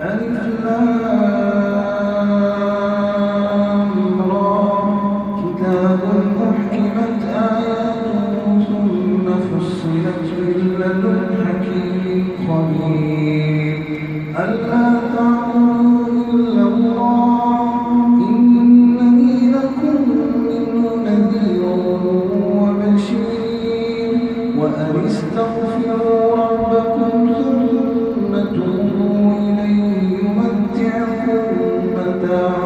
ولئن أذقنا now.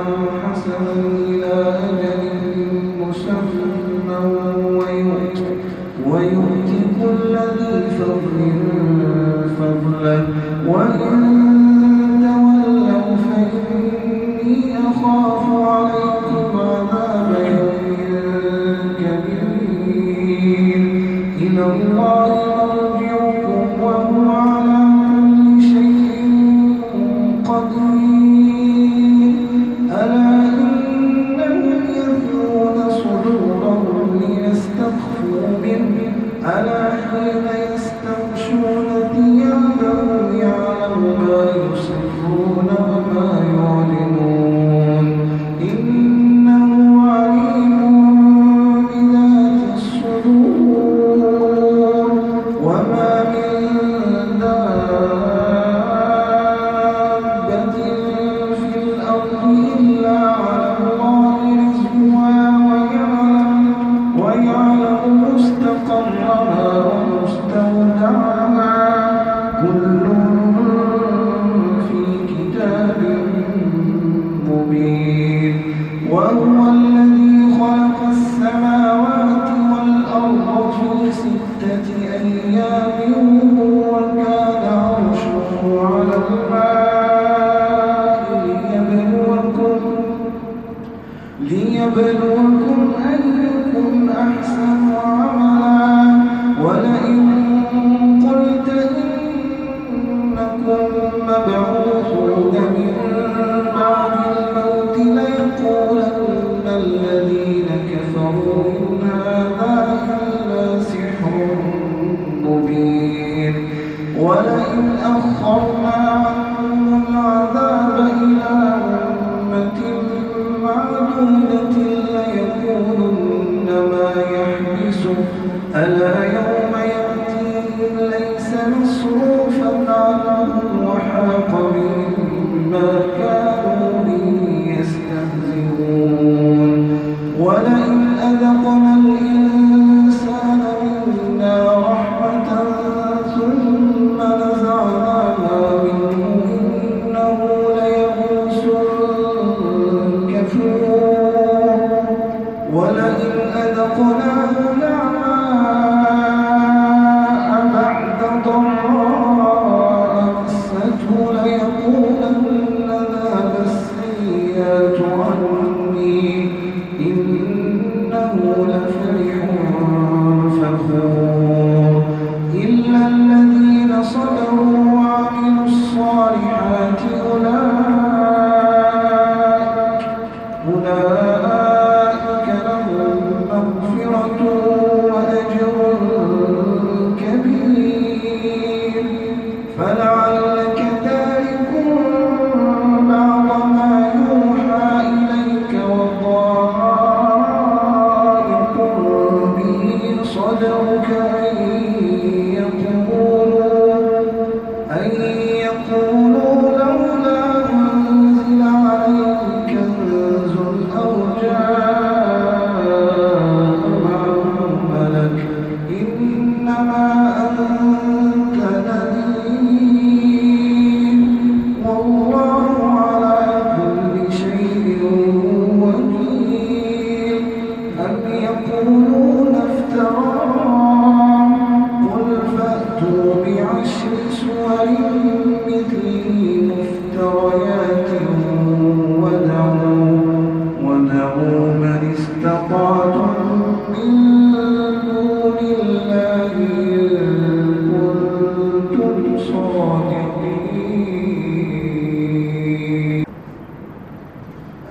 وأنتم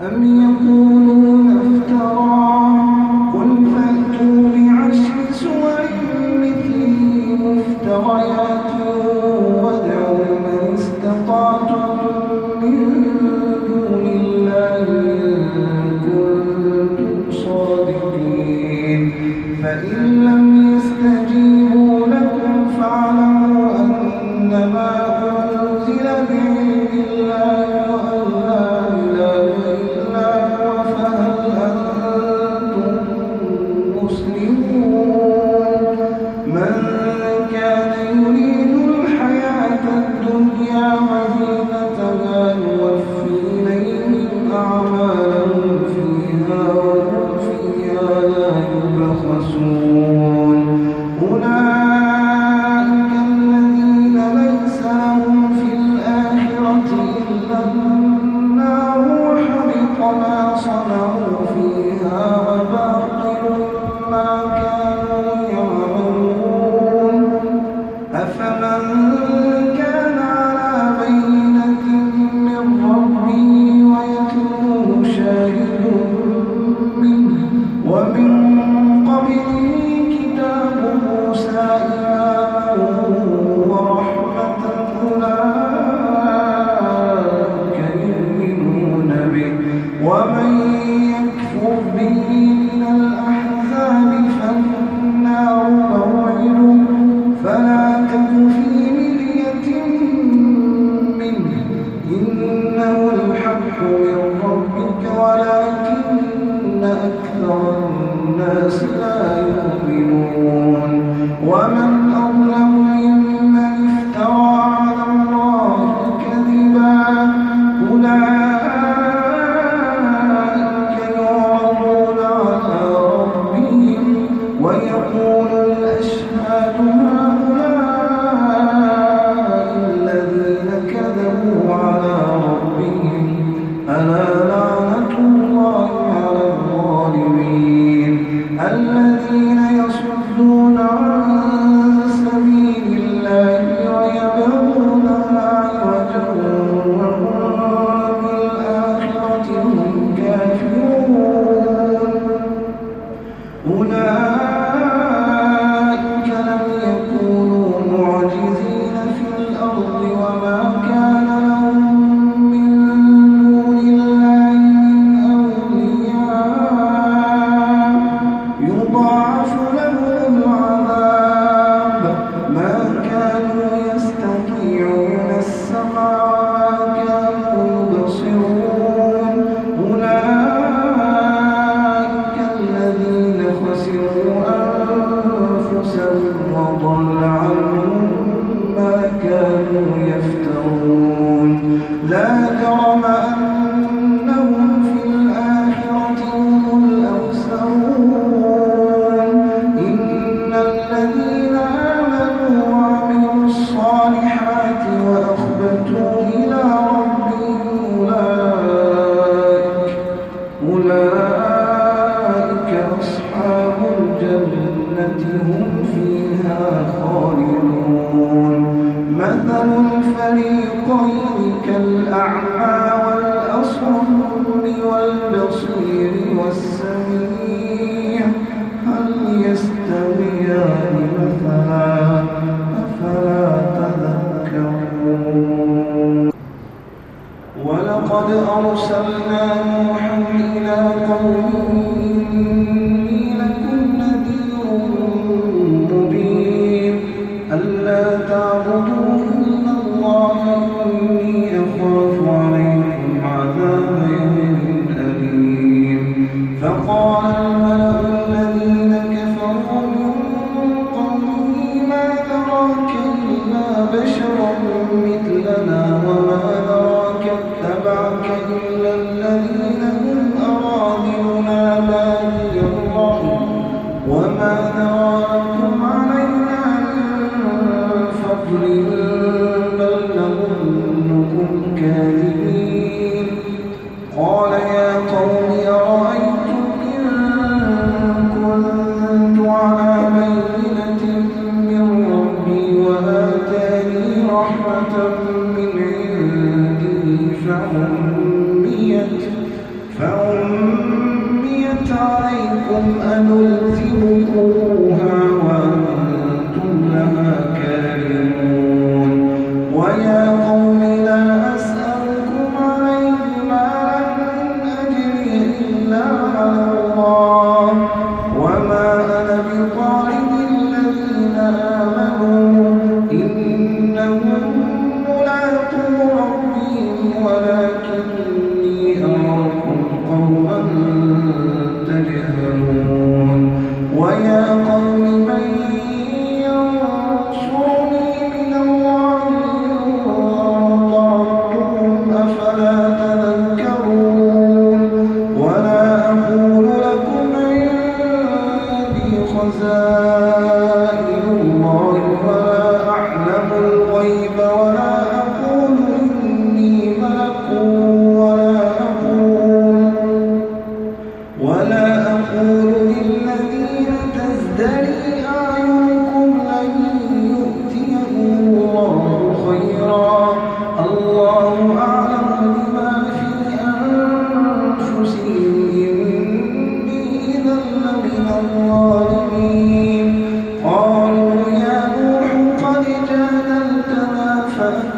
أم يقولون لنا لا جرم أن Jesus. فقال Senhor.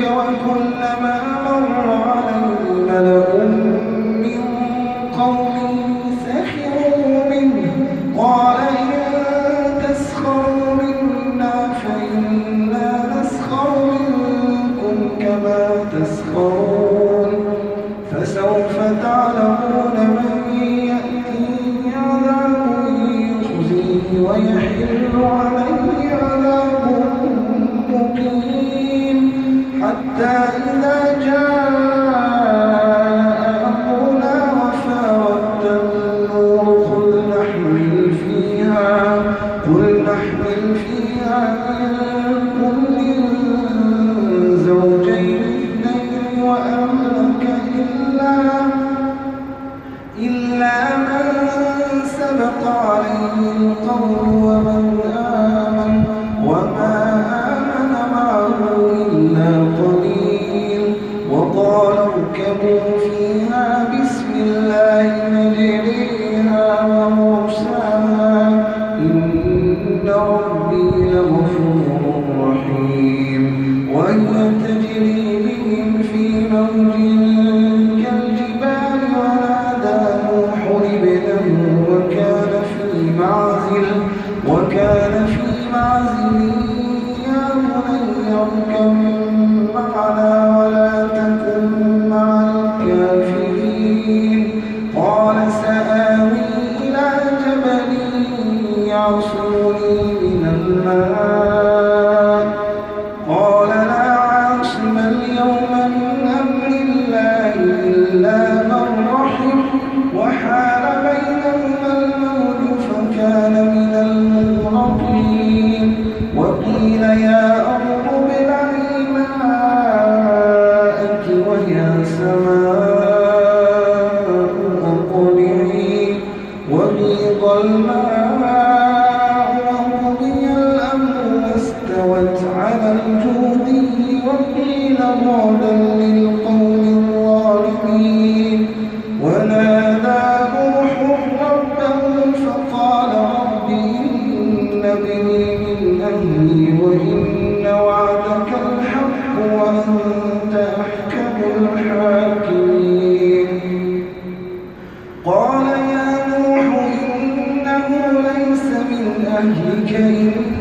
قال حتى إذا جاء أهلك إلا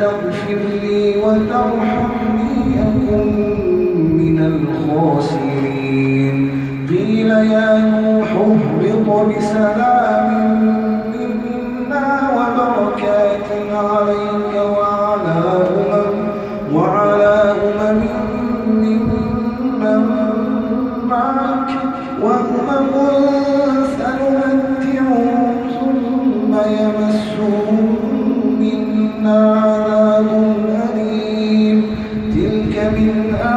تغفر لي وترحمني أكن من الخاسرين. قيل يا نوح اهبط بسلام من أهل